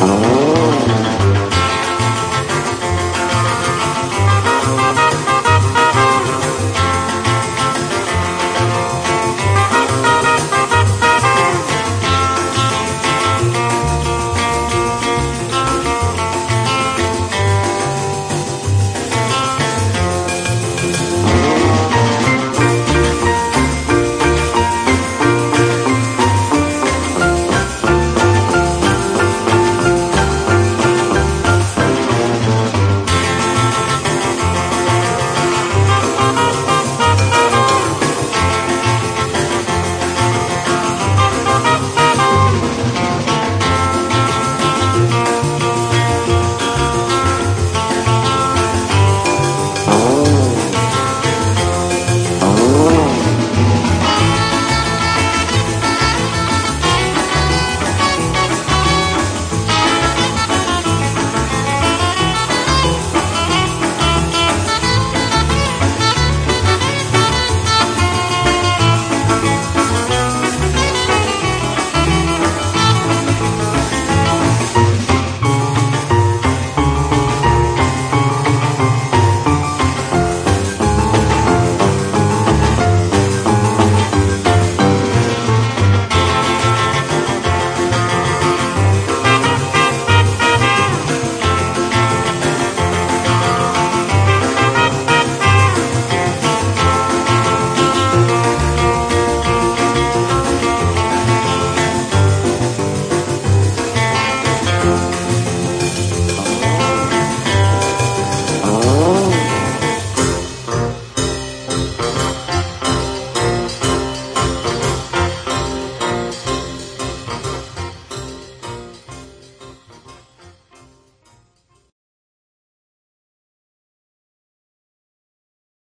Oh.